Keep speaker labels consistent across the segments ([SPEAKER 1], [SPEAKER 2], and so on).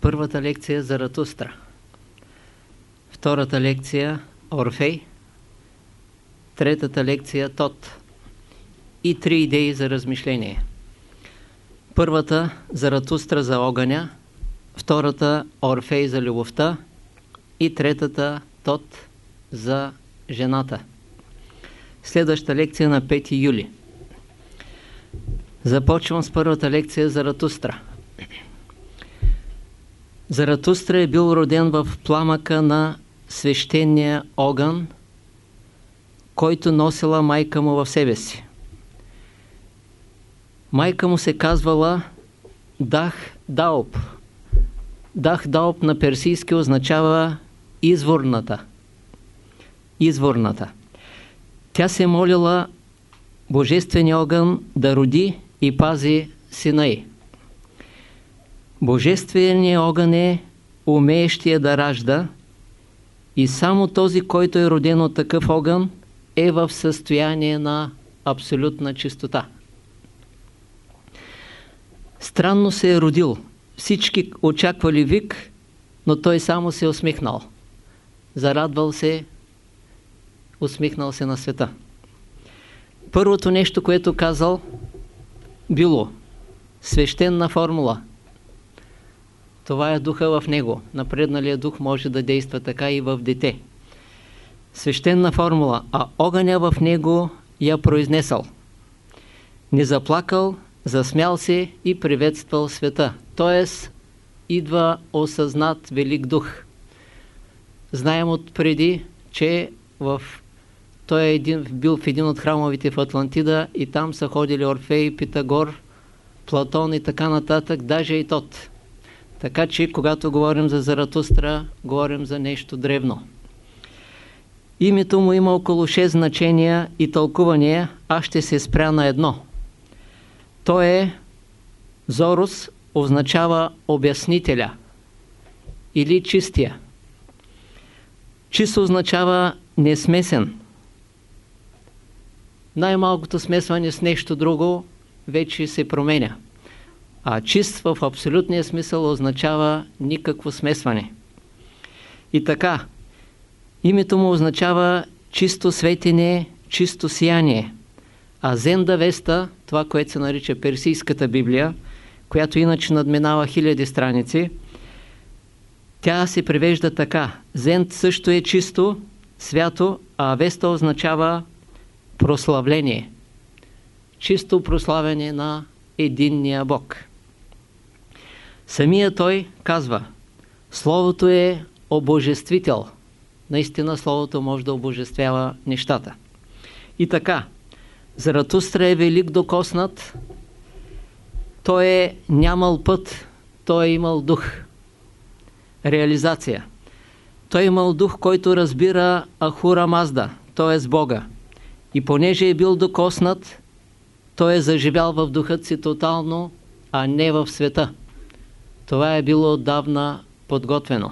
[SPEAKER 1] Първата лекция за Ратустра. Втората лекция Орфей. Третата лекция Тот. И три идеи за размишление. Първата за Ратустра за огъня, втората Орфей за любовта и третата Тот за жената. Следваща лекция на 5 юли. Започвам с първата лекция за Ратустра. Заратустра е бил роден в пламъка на свещения огън, който носила майка му в себе си. Майка му се казвала Дах Даоп. Дах Даоп на персийски означава изворната. Изворната. Тя се молила Божествения огън да роди и пази сина. Божественият огън е умеещия да ражда и само този, който е роден от такъв огън, е в състояние на абсолютна чистота. Странно се е родил. Всички очаквали вик, но той само се е усмихнал. Зарадвал се, усмихнал се на света. Първото нещо, което казал, било свещена формула – това е духа в него. Напредналия дух може да действа така и в дете. Свещена формула, а огъня в него я произнесъл. Не заплакал, засмял се и приветствал света. Тоест, идва осъзнат велик дух. Знаем от преди, че в той е един, бил в един от храмовите в Атлантида и там са ходили Орфей, Питагор, Платон и така нататък, даже и тот. Така че, когато говорим за Заратустра, говорим за нещо древно. Името му има около 6 значения и тълкувания, аз ще се спря на едно. То е Зорус означава обяснителя или чистия. Чист означава несмесен. Най-малкото смесване с нещо друго вече се променя. А чист в абсолютния смисъл означава никакво смесване. И така, името му означава чисто светене, чисто сияние. А Зенда Веста, това, което се нарича Персийската Библия, която иначе надминава хиляди страници, тя се превежда така. Зенд също е чисто, свято, а Веста означава прославление. Чисто прославяне на единния Бог. Самия той казва, Словото е обожествител. Наистина Словото може да обожествява нещата. И така, Заратустра е велик докоснат, той е нямал път, той е имал дух. Реализация. Той е имал дух, който разбира Ахура Мазда, т.е. Бога. И понеже е бил докоснат, той е заживял в духът си тотално, а не в света. Това е било отдавна подготвено.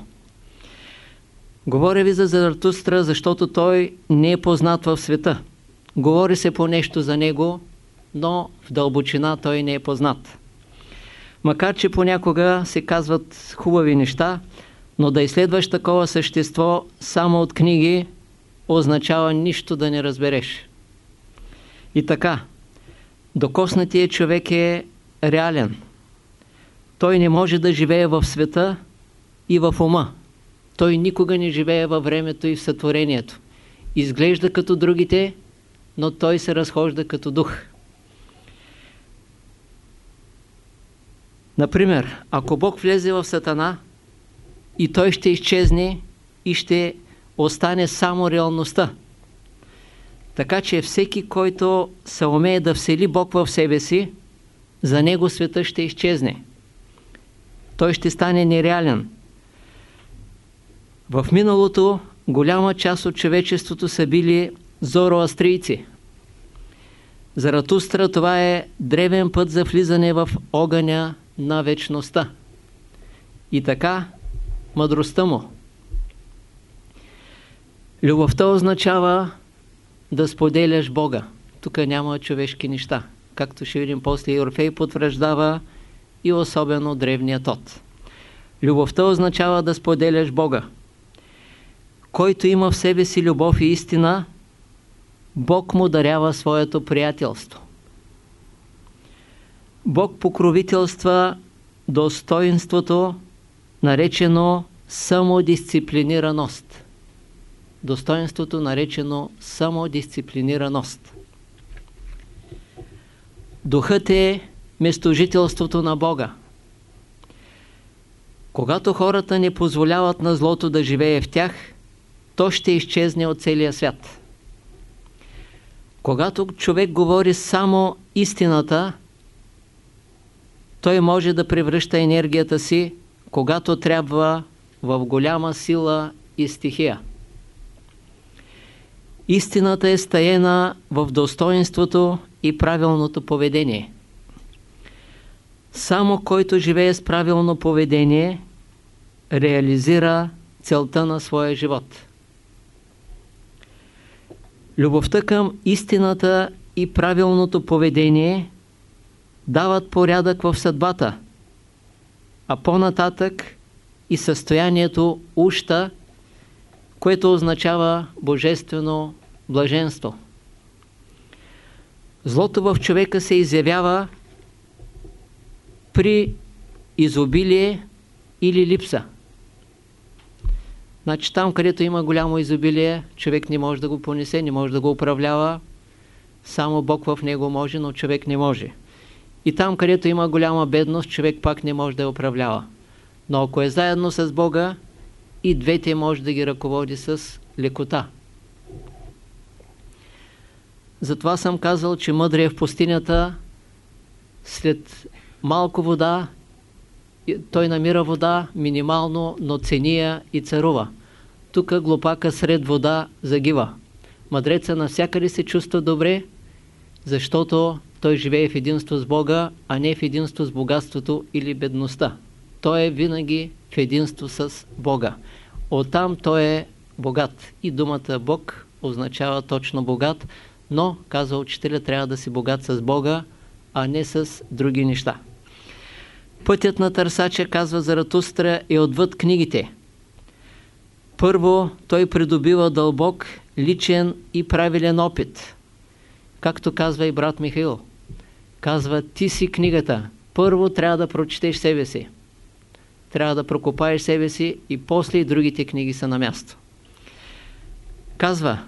[SPEAKER 1] Говоря ви за Заратустра, защото той не е познат в света. Говори се по нещо за него, но в дълбочина той не е познат. Макар, че понякога се казват хубави неща, но да изследваш такова същество само от книги означава нищо да не разбереш. И така, докоснатият човек е реален – той не може да живее в света и в ума. Той никога не живее във времето и в сътворението. Изглежда като другите, но той се разхожда като дух. Например, ако Бог влезе в Сатана и той ще изчезне и ще остане само реалността. Така че всеки, който се умее да всели Бог в себе си, за него света ще изчезне той ще стане нереален. В миналото голяма част от човечеството са били зороастрийци. Заратустра това е древен път за влизане в огъня на вечността. И така, мъдростта му. Любовта означава да споделяш Бога. Тук няма човешки неща. Както ще видим после, Орфей потвърждава и особено древният тот. Любовта означава да споделяш Бога. Който има в себе си любов и истина, Бог му дарява своето приятелство. Бог покровителства достоинството, наречено самодисциплинираност. Достоинството, наречено самодисциплинираност. Духът е местожителството на Бога. Когато хората не позволяват на злото да живее в тях, то ще изчезне от целия свят. Когато човек говори само истината, той може да превръща енергията си, когато трябва в голяма сила и стихия. Истината е стаена в достоинството и правилното поведение. Само който живее с правилно поведение, реализира целта на своя живот. Любовта към истината и правилното поведение дават порядък в съдбата, а по-нататък и състоянието уща, което означава божествено блаженство. Злото в човека се изявява при изобилие или липса. Значи там, където има голямо изобилие, човек не може да го понесе, не може да го управлява. Само Бог в него може, но човек не може. И там, където има голяма бедност, човек пак не може да я управлява. Но ако е заедно с Бога, и двете може да ги ръководи с лекота. Затова съм казал, че мъдрия в пустинята след малко вода той намира вода минимално, но цения и царува. Тук глупака сред вода загива. Мъдреца навсякъде се чувства добре, защото той живее в единство с Бога, а не в единство с богатството или бедността. Той е винаги в единство с Бога. Оттам той е богат. И думата Бог означава точно богат, но, казва учителя, трябва да си богат с Бога, а не с други неща. Пътят на търсача, казва Заратустра, е отвъд книгите. Първо, той придобива дълбок, личен и правилен опит. Както казва и брат Михаил. Казва, ти си книгата. Първо трябва да прочетеш себе си. Трябва да прокопаеш себе си и после и другите книги са на място. Казва,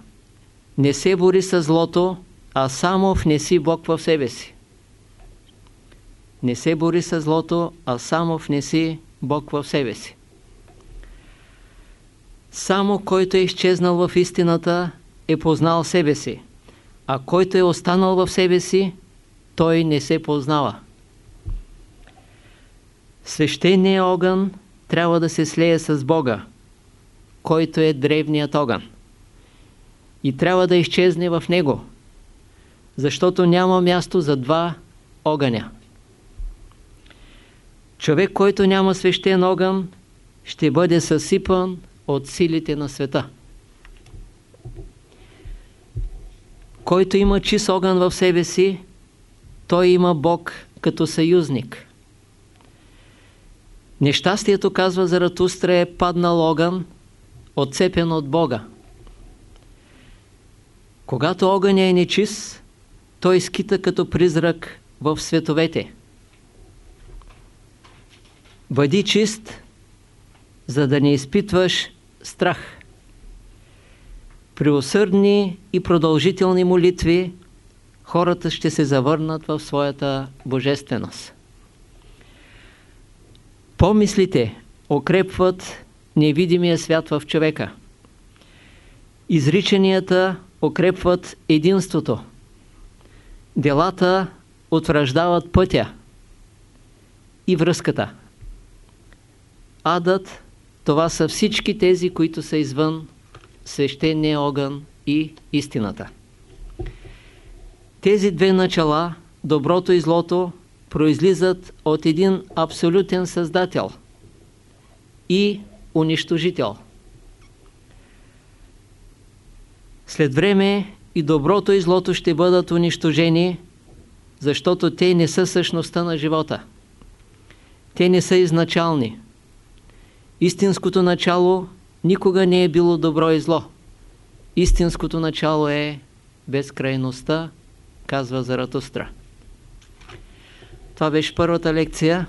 [SPEAKER 1] не се бори с злото, а само внеси Бог в себе си. Не се бори с злото, а само внеси Бог в себе си. Само който е изчезнал в истината, е познал себе си, а който е останал в себе си, той не се познава. Свещеният огън трябва да се слее с Бога, който е древният огън. И трябва да изчезне в него, защото няма място за два огъня. Човек, който няма свещен огън, ще бъде съсипан от силите на света. Който има чист огън в себе си, той има Бог като съюзник. Нещастието, казва Заратустра, е паднал огън, отцепен от Бога. Когато огън е нечист, той скита като призрак в световете. Бъди чист, за да не изпитваш страх. При усърдни и продължителни молитви хората ще се завърнат в своята божественост. Помислите укрепват невидимия свят в човека. Изричанията укрепват единството. Делата утвърждават пътя и връзката. Адът, това са всички тези, които са извън свещения огън и истината. Тези две начала, доброто и злото, произлизат от един абсолютен създател и унищожител. След време и доброто и злото ще бъдат унищожени, защото те не са същността на живота. Те не са изначални. Истинското начало никога не е било добро и зло. Истинското начало е безкрайността, казва Заратустра. Това беше първата лекция.